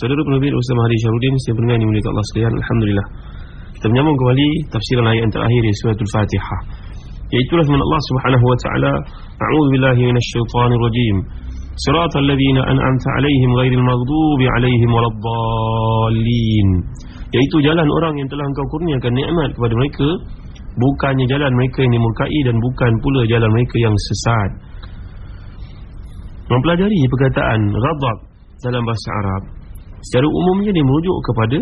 Saudara penerbit Ustaz Mahdi Syarudin Saya pendengar ini milik Allah sekalian. Alhamdulillah. Kita menyambung kembali Tafsiran ayat yang terakhir Di suratul Fatihah Iaitulah firman Allah subhanahu wa ta'ala A'udhu billahi minasyaitanir rajim. Surat alladhina an'amta alaihim Ghairil maghdubi alaihim Waladdallin. Iaitu jalan orang yang telah engkau kurniakan nikmat kepada mereka Bukannya jalan mereka yang dimurkai Dan bukan pula jalan mereka yang sesat. Mempelajari perkataan Ghadab dalam bahasa Arab Secara umumnya dia merujuk kepada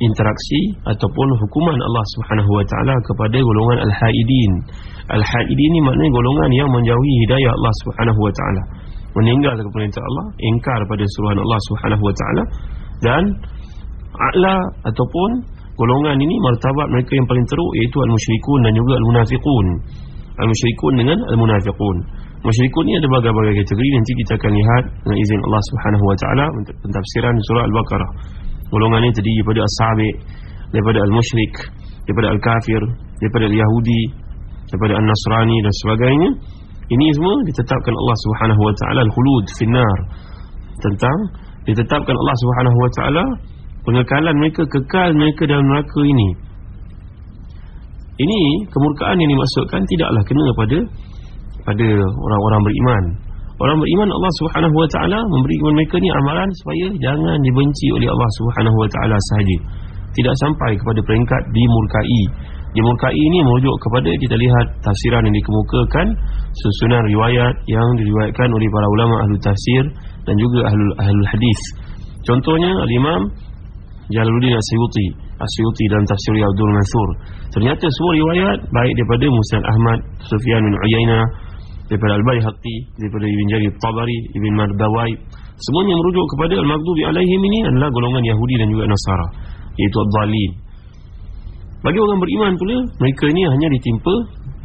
interaksi ataupun hukuman Allah Subhanahu wa taala kepada golongan al-haidin. Al-haidin ini maknanya golongan yang menjauhi hidayah Allah Subhanahu wa taala, meninggalkan perintah Allah, ingkar pada suruhan Allah Subhanahu wa taala dan a'la ataupun golongan ini martabat mereka yang paling teruk iaitu al-musyrikun dan juga al-munafiqun. Al-musyrikun dengan al-munafiqun. Musyrikun ini ada berbagai-bagai kategori nanti kita akan lihat dengan izin Allah Subhanahu wa taala pentafsiran surah Al-Baqarah. Golongan ini terdiri daripada as-sabi, daripada al-musyrik, daripada al-kafir, daripada al-yahudi, daripada al-nasrani dan sebagainya. Ini semua ditetapkan Allah Subhanahu wa taala al-khulud finnar tentang ditetapkan Allah Subhanahu wa taala pengekalan mereka kekal mereka dalam neraka ini. Ini kemurkaan yang dimaksudkan tidaklah kena pada pada orang-orang beriman. Orang beriman Allah Subhanahu wa taala memberi kepada mereka ni amalan supaya jangan dibenci oleh Allah Subhanahu wa taala sahaja. Tidak sampai kepada peringkat dimurkai. Dimurkai ini merujuk kepada kita lihat tafsiran yang dikemukakan susunan riwayat yang diriwayatkan oleh para ulama ahli tafsir dan juga ahli ahli hadis. Contohnya al-Imam Jalaluddin Asyuti, Asyuti dalam tafsir Abdul Mansur. Ternyata semua riwayat baik daripada Musnad Ahmad, Sufyan bin Uyainah, daripada Al-Baihaqi, daripada Ibn Jarir Tabari, Ibn Mardawai, semuanya merujuk kepada Al-Maghdubi alaihim ini adalah golongan Yahudi dan juga Nasara, iaitu Ad-Dhalin. Bagi orang beriman pula, mereka ini hanya ditimpa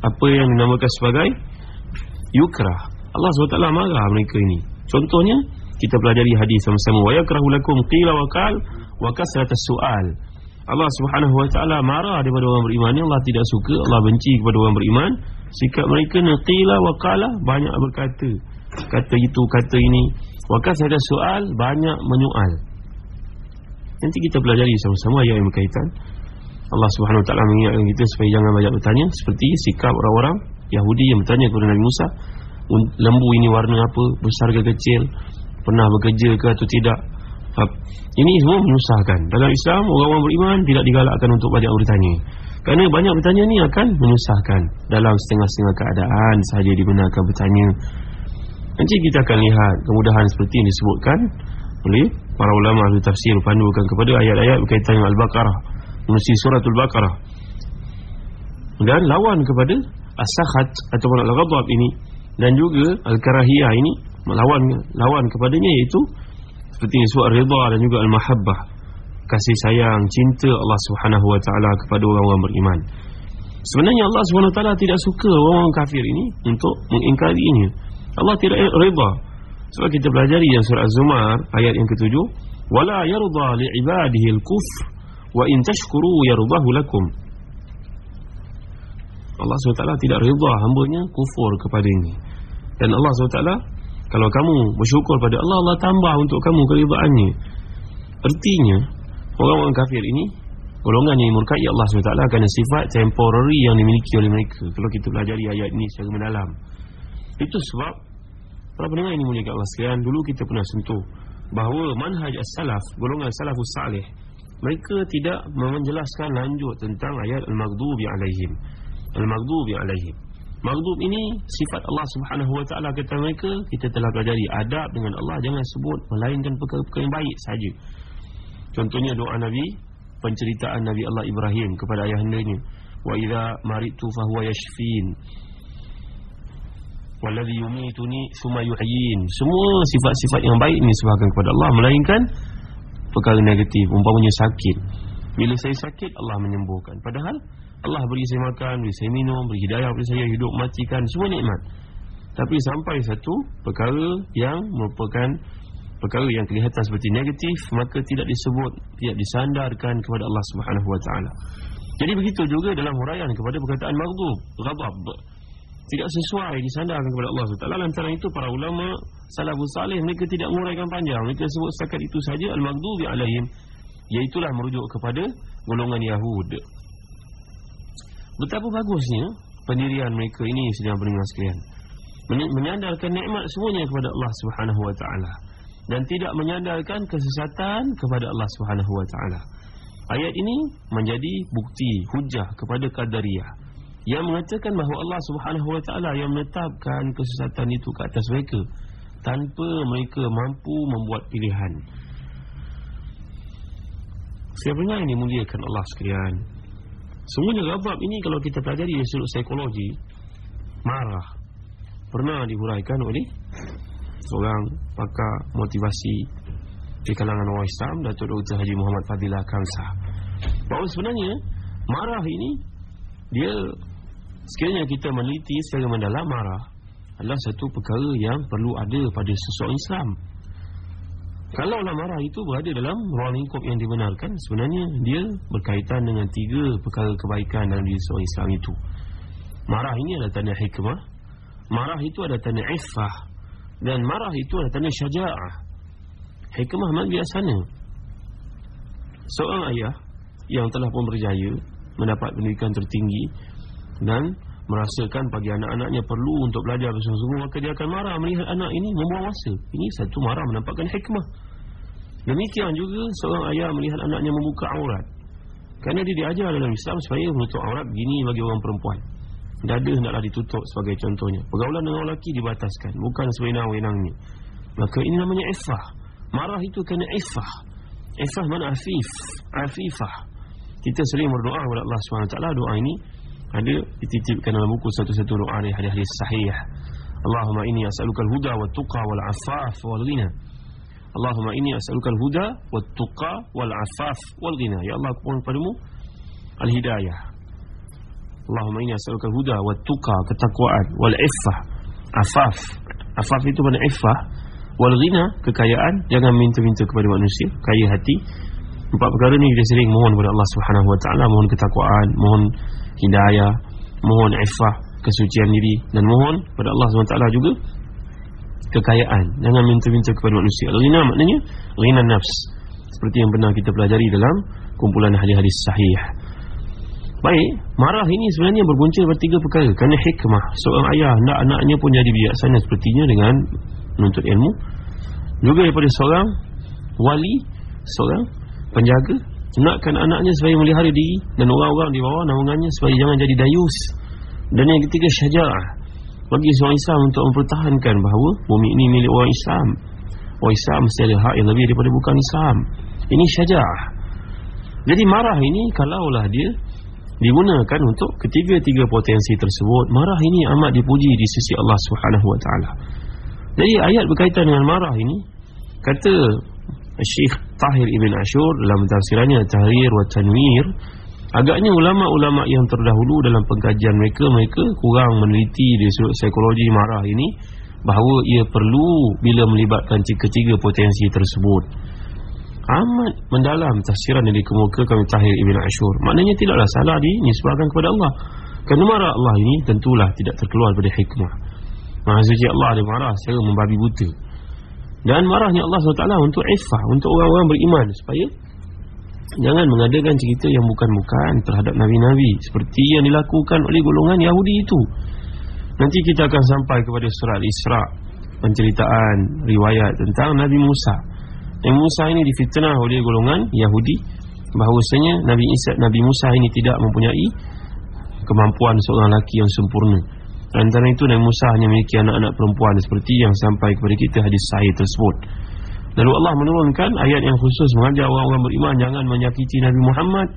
apa yang dinamakan sebagai yukrah. Allah SWT marah mereka ini. Contohnya, kita pelajari hadis sama-sama. Wa yakrahu lakum qila wa qal wa kasratus su'al. Allah Subhanahu wa taala marah daripada orang beriman ni Allah tidak suka Allah benci kepada orang beriman sikap mereka naqila wa qala banyak berkata. Kata itu kata ini. Wa kasada soal banyak menyoal nanti kita pelajari sama-sama ayat yang berkaitan. Allah Subhanahu wa taala mengingatkan kita supaya jangan banyak bertanya. Seperti sikap orang-orang Yahudi yang bertanya kepada Nabi Musa lembu ini warna apa? Besar ke kecil? Pernah bekerja ke atau tidak? Ini semua menyusahkan. Dalam Islam orang-orang beriman Tidak digalakkan untuk banyak bertanya Kerana banyak bertanya ni akan menyusahkan. Dalam setengah-setengah keadaan Sahaja dibenarkan bertanya. Nanti kita akan lihat kemudahan seperti yang disebutkan Oleh para ulama ahli tafsir Pandukan kepada ayat-ayat berkaitan dengan Al-Baqarah. Menusi suratul Baqarah. Dan lawan kepada As-Sakhat ataupun Al-Ghadab ini Dan juga Al-Karahiyah ini Lawan lawan kepadanya iaitu seperti surat rida dan juga al-mahabbah kasih sayang cinta Allah Subhanahu wa taala kepada orang-orang beriman. Sebenarnya Allah Subhanahu wa taala tidak suka orang kafir ini untuk mengingkarinya. Allah tidak rida sebab kita pelajari yang surah az-zumar ayat yang ketujuh wala yarda li ibadihi al-kufr wa in tashkuru yardahu lakum. Allah SWT tidak rida hambanya kufur kepada ini dan Allah SWT kalau kamu bersyukur pada Allah Allah tambah untuk kamu keridaannya artinya orang-orang kafir ini golongan yang murkai Allah SWT kerana sifat temporary yang dimiliki oleh mereka. Kalau kita pelajari ayat ini secara mendalam. Itu sebab para pendengar ini mulia Allah sekalian dulu kita pernah sentuh bahawa manhaj as-salaf golongan salafus salih mereka tidak menjelaskan lanjut tentang ayat al-maghdubi alaihim. Al-maghdubi alaihim. Maghdub ini sifat Allah taala kata mereka. Kita telah pelajari adab dengan Allah. Jangan sebut melainkan perkara-perkara yang baik saja contohnya doa nabi penceritaan nabi Allah Ibrahim kepada ayahandanya. Wa idza maritu fa huwa yashfin. Waladhi yumituni thumma yuhyin. Semua sifat-sifat yang baik ini sebabkan kepada Allah melainkan perkara negatif umpamanya sakit. Bila saya sakit Allah menyembuhkan. Padahal Allah beri saya makan beri saya minum beri hidayah beri saya hidup matikan semua nikmat. Tapi sampai satu perkara yang merupakan perkara yang kelihatan seperti negatif maka tidak disebut tidak disandarkan kepada Allah Subhanahu wa taala. Jadi begitu juga dalam huraian kepada perkataan maghdub ghadab. Tidak sesuai disandarkan kepada Allah SWT lantaran itu para ulama salafus salih mereka tidak menguraikan panjang. Mereka sebut setakat itu saja al-maghdubi alaihim. Iaitulah merujuk kepada golongan Yahud. Betapa bagusnya pendirian mereka ini sedang beringat sekalian. Menyandarkan nikmat semuanya kepada Allah Subhanahu wa taala dan tidak menyandarkan kesesatan kepada Allah Subhanahu wa taala ayat ini menjadi bukti hujah kepada qadariyah yang mengatakan bahawa Allah Subhanahu Wa Taala yang menetapkan kesesatan itu ke atas mereka tanpa mereka mampu membuat pilihan. Sebenarnya ini muliakan Allah sekalian. Semuanya gabab ini kalau kita pelajari dari sudut psikologi marah pernah dihuraikan oleh seorang pakar motivasi di kalangan orang Islam Datuk Dr. Haji Muhammad Fadilah Kamsah. Bahawa sebenarnya marah ini dia Sekiranya kita meneliti secara mendalam marah adalah satu perkara yang perlu ada pada seseorang Islam. Kalau marah itu berada dalam ruang lingkup yang dibenarkan, sebenarnya dia berkaitan dengan tiga perkara kebaikan dalam diri seseorang Islam itu. Marah ini adalah tanda hikmah, marah itu adalah tanda iffah, dan marah itu adalah tanda syaja'ah. Hikmah mana biasanya? Seorang ayah yang telah pun berjaya mendapat pendidikan tertinggi dan merasakan bagi anak-anaknya perlu untuk belajar bersungguh-sungguh maka dia akan marah melihat anak ini membuang masa ini satu marah menampakkan hikmah demikian juga seorang ayah melihat anaknya membuka aurat kerana dia diajar dalam Islam supaya menutup aurat begini bagi orang perempuan dada hendaklah ditutup sebagai contohnya pergaulan dengan orang lelaki dibataskan bukan sewenang-wenangnya maka ini namanya ifah marah itu kerana ifah ifah mana afif afifah kita sering berdoa kepada Allah SWT doa ini ada dititipkan dalam buku satu-satu doa dari hadis-hadis sahih. Allahumma inni as'aluka al-huda wa tuqa wal afaf wal ghina. Allahumma inni as'aluka al-huda wa tuqa wal afaf wal ghina. Ya Allah, aku mohon padamu al-hidayah. Allahumma inni as'aluka al-huda wa tuqa ketakwaan wal iffah. Afaf. Afaf itu mana iffah? Wal ghina kekayaan, jangan minta-minta kepada manusia, kaya hati. Empat perkara ni kita sering mohon kepada Allah Subhanahu wa taala, mohon ketakwaan, mohon hidayah, mohon ifah, kesucian diri dan mohon kepada Allah SWT juga kekayaan. Jangan minta-minta kepada manusia. Rina maknanya rina nafs. Seperti yang pernah kita pelajari dalam kumpulan hadis-hadis sahih. Baik, marah ini sebenarnya berpunca daripada tiga perkara. Kerana hikmah, seorang ayah nak anaknya pun jadi bijaksana sepertinya dengan menuntut ilmu. Juga daripada seorang wali, seorang penjaga Nakkan anaknya supaya melihara diri Dan orang-orang di bawah naungannya Supaya jangan jadi dayus. Dan yang ketiga syaja'ah Bagi seorang Islam untuk mempertahankan bahawa Bumi ini milik orang Islam. Orang Islam mesti ada hak yang lebih daripada bukan Islam. Ini syaja'ah Jadi marah ini kalaulah dia Digunakan untuk ketiga-tiga potensi tersebut. Marah ini amat dipuji di sisi Allah SWT Jadi ayat berkaitan dengan marah ini Kata Syekh Tahir Ibn Ashur dalam tafsirannya Tahrir wa Tanwir agaknya ulama-ulama yang terdahulu dalam pengkajian mereka mereka kurang meneliti di sudut psikologi marah ini bahawa ia perlu bila melibatkan ketiga potensi tersebut amat mendalam tafsiran yang dikemukakan oleh Tahir Ibn Ashur. Maknanya tidaklah salah dinisbahkan kepada Allah. Kerana marah Allah ini tentulah tidak terkeluar daripada hikmah. Maha suci Allah dia marah secara membabi buta. Dan marahnya Allah SWT untuk ifah untuk orang-orang beriman. Supaya jangan mengadakan cerita yang bukan-bukan terhadap Nabi-Nabi. Seperti yang dilakukan oleh golongan Yahudi itu. Nanti kita akan sampai kepada surat Isra' penceritaan riwayat tentang Nabi Musa Nabi Musa ini difitnah oleh golongan Yahudi bahawasanya Nabi Isa Nabi Musa ini tidak mempunyai kemampuan seorang lelaki yang sempurna. Antara itu Nabi Musa hanya memiliki anak-anak perempuan seperti yang sampai kepada kita hadis sahih tersebut. Lalu Allah menurunkan ayat yang khusus mengajar orang-orang beriman jangan menyakiti Nabi Muhammad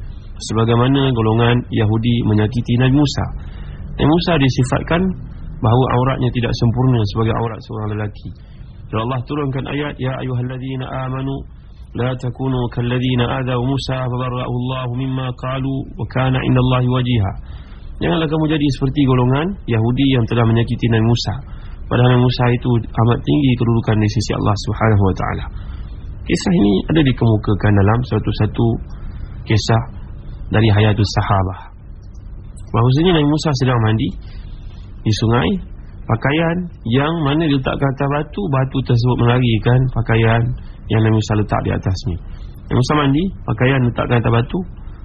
sebagaimana golongan Yahudi menyakiti Nabi Musa. Nabi Musa disifatkan bahawa auratnya tidak sempurna sebagai aurat seorang lelaki. Lalu Allah turunkan ayat ya ayyuhalladzina amanu la takunu kalladzina adaw Musa fabarra'ahu Allah mimma qalu wa kana 'indallahi wajiha. Janganlah kamu jadi seperti golongan Yahudi yang telah menyakiti Nabi Musa. Padahal Nabi Musa itu amat tinggi kedudukan di sisi Allah Subhanahu wa taala. Kisah ini ada dikemukakan dalam satu-satu kisah dari hayatus sahabah. Bahawasanya Nabi Musa sedang mandi di sungai, pakaian yang mana diletakkan atas batu, batu tersebut melarikan pakaian yang Nabi Musa letak di atasnya. Nabi Musa mandi, pakaian letakkan atas batu,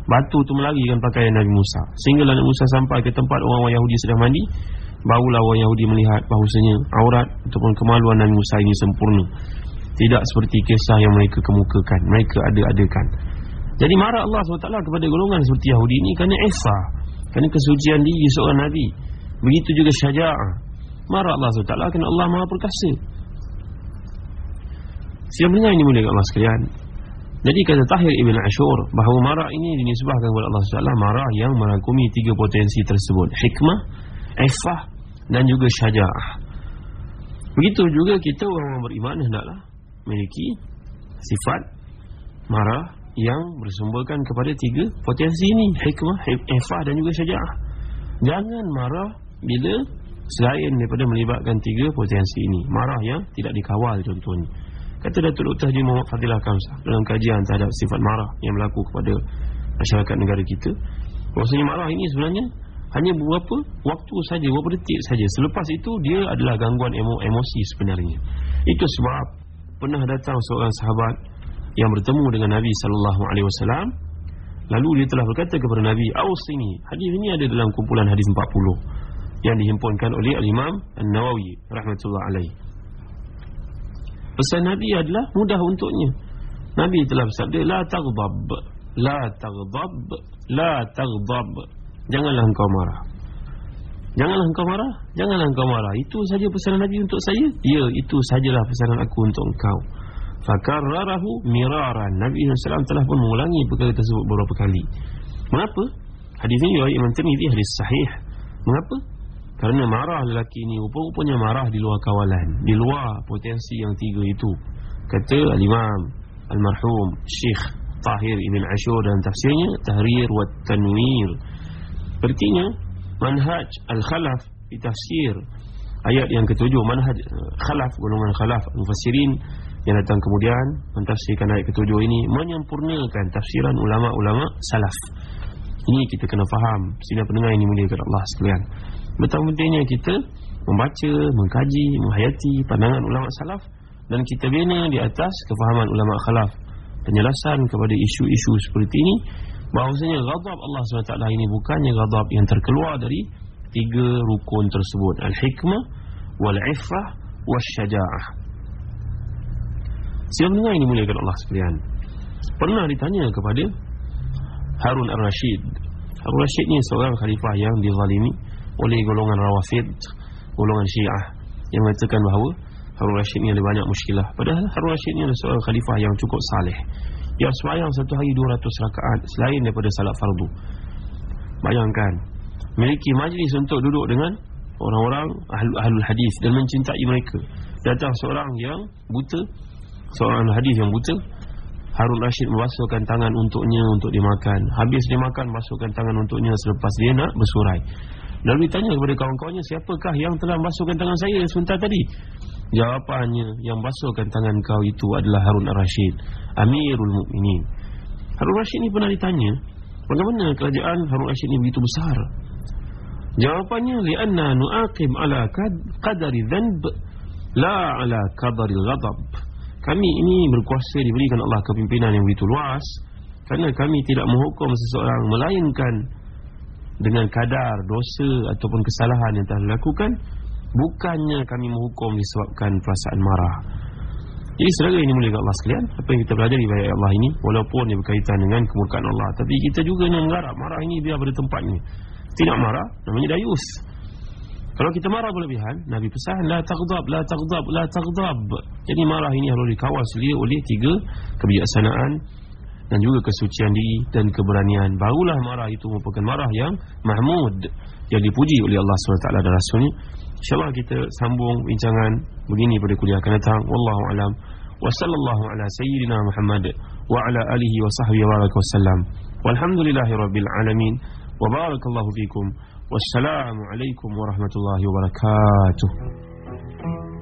Batu tu melarikan pakaian Nabi Musa. Sehingga Nabi Musa sampai ke tempat orang-orang Yahudi sedang mandi Barulah orang Yahudi melihat bahawasanya Aurat ataupun kemaluan Nabi Musa ini sempurna. Tidak seperti kisah yang mereka kemukakan Mereka ada-adakan. Jadi marah Allah SWT kepada golongan seperti Yahudi ini Kerana Esa Kerana kesucian diri seorang Nabi. Begitu juga syaja'ah Marah Allah SWT kerana Allah maha perkasa. Siapa ini mulia kat Allah sekalian? Jadi kata Tahir Ibn Ashur Bahawa marah ini dinisbahkan kepada Allah SWT Marah yang merangkumi tiga potensi tersebut. Hikmah, Efah dan juga Syaja'ah. Begitu juga kita orang-orang beriman Hendaklah memiliki sifat marah yang bersumberkan kepada tiga potensi ini. Hikmah, Efah dan juga Syaja'ah. Jangan marah bila selain daripada melibatkan tiga potensi ini Marah yang tidak dikawal contohnya Kata Datuk Dr. Haji Muhammad Fadilah Kamsah Dalam kajian terhadap sifat marah Yang berlaku kepada masyarakat negara kita Maksudnya marah ini sebenarnya Hanya beberapa waktu saja Beberapa detik saja. Selepas itu dia adalah gangguan emo emosi sebenarnya. Itu sebab Pernah datang seorang sahabat Yang bertemu dengan Nabi SAW Lalu dia telah berkata kepada Nabi Aus ini Hadis ini ada dalam kumpulan hadis 40 Yang dihimpunkan oleh Al-Imam An-Nawawi Rahmatullah alaih Pesan Nabi adalah mudah untuknya. Nabi telah bersabda la taghdab, la taghdab, la taghdab. Janganlah engkau marah. Janganlah engkau marah, janganlah engkau marah. Itu saja pesanan Nabi untuk saya? Ya, itu sajalah pesanan aku untuk engkau. Fakarrarahu miraran. Nabi SAW telah pun mengulangi perkara tersebut beberapa kali. Mengapa? Hadis ini riwayat Imam Tirmizi hadis sahih. Mengapa? Kerana marah lelaki ini Rupa-rupanya marah di luar kawalan. Di luar potensi yang tiga itu. Kata Al-Imam Al-Marhum Syekh Tahir Ibn Ashur Dan tafsirnya Tahrir wa Tanwir. Artinya Manhaj Al-Khalaf Di tafsir Ayat yang ketujuh. Manhaj Khalaf Golongan Khalaf Al-Mufassirin Yang datang kemudian Mentafsirkan ayat ketujuh ini Menyempurnakan tafsiran ulama-ulama Salaf. Ini kita kena faham. Sehingga pendengar ini mulia kepada Allah sekalian Betapa pentingnya kita membaca, mengkaji, menghayati pandangan ulama salaf dan kita bina di atas kefahaman ulama khalaf. Penjelasan kepada isu-isu seperti ini bahawasanya ghadab Allah SWT ini bukannya ghadab yang terkeluar dari tiga rukun tersebut. Al-hikmah, wal-iffah, wal-syaja'ah. Siapa dengar ini muliakan Allah sekalian? Pernah ditanya kepada Harun Ar-Rashid. Harun Rashid ni seorang khalifah yang dizalimi oleh golongan Rawafid golongan Syiah yang mengatakan bahawa Harun Rashid ni ada banyak muskilah. Padahal Harun Rashid ni adalah seorang khalifah yang cukup saleh. Yang sembahyang satu hari 200 rakaat selain daripada salat fardu. Bayangkan memiliki majlis untuk duduk dengan orang-orang ahlul, ahlul hadis dan mencintai mereka. Datang seorang yang buta seorang hadis yang buta Harun Rashid membasuhkan tangan untuknya untuk dimakan. Habis dimakan basuhkan tangan untuknya selepas dia nak bersurai Lalu ditanya kepada kawan-kawannya Siapakah yang telah masukkan tangan saya? Sebentar tadi. Jawapannya Yang basuhkan tangan kau itu adalah Harun Ar-Rashid Amirul Mukminin. Harun Rashid ni pernah ditanya Bagaimana kerajaan Harun Rashid ni begitu besar? Jawapannya Lianna nu'aqim ala qadari dhanb La ala qadari ghadab. Kami ini berkuasa diberikan Allah kepimpinan yang begitu luas Kerana kami tidak menghukum seseorang Melainkan Dengan kadar dosa ataupun kesalahan yang telah dilakukan Bukannya kami menghukum disebabkan perasaan marah. Jadi saudara ini mulia Allah sekalian Apa yang kita belajar di ayat Allah ini Walaupun dia berkaitan dengan kemurkaan Allah Tapi kita juga nak mengharap marah ini biar pada tempatnya. Tidak marah namanya dayus. Kalau kita marah berlebihan Nabi pesan La taghdab, la taghdab, la taghdab. Jadi marah ini harus dikawal selia oleh tiga kebijaksanaan dan juga kesucian diri dan keberanian barulah marah itu merupakan marah yang mahmud yang dipuji oleh Allah SWT dan Rasulnya InsyaAllah kita sambung bincangan begini pada kuliah akan datang. Wallahu alam. Wa sallallahu ala sayyidina Muhammad wa ala alihi wa sahbihi wa baraka wasallam. Walhamdulillahi rabbil alamin. Wa barakallahu fikum. Wassalamu alaikum warahmatullahi wabarakatuh.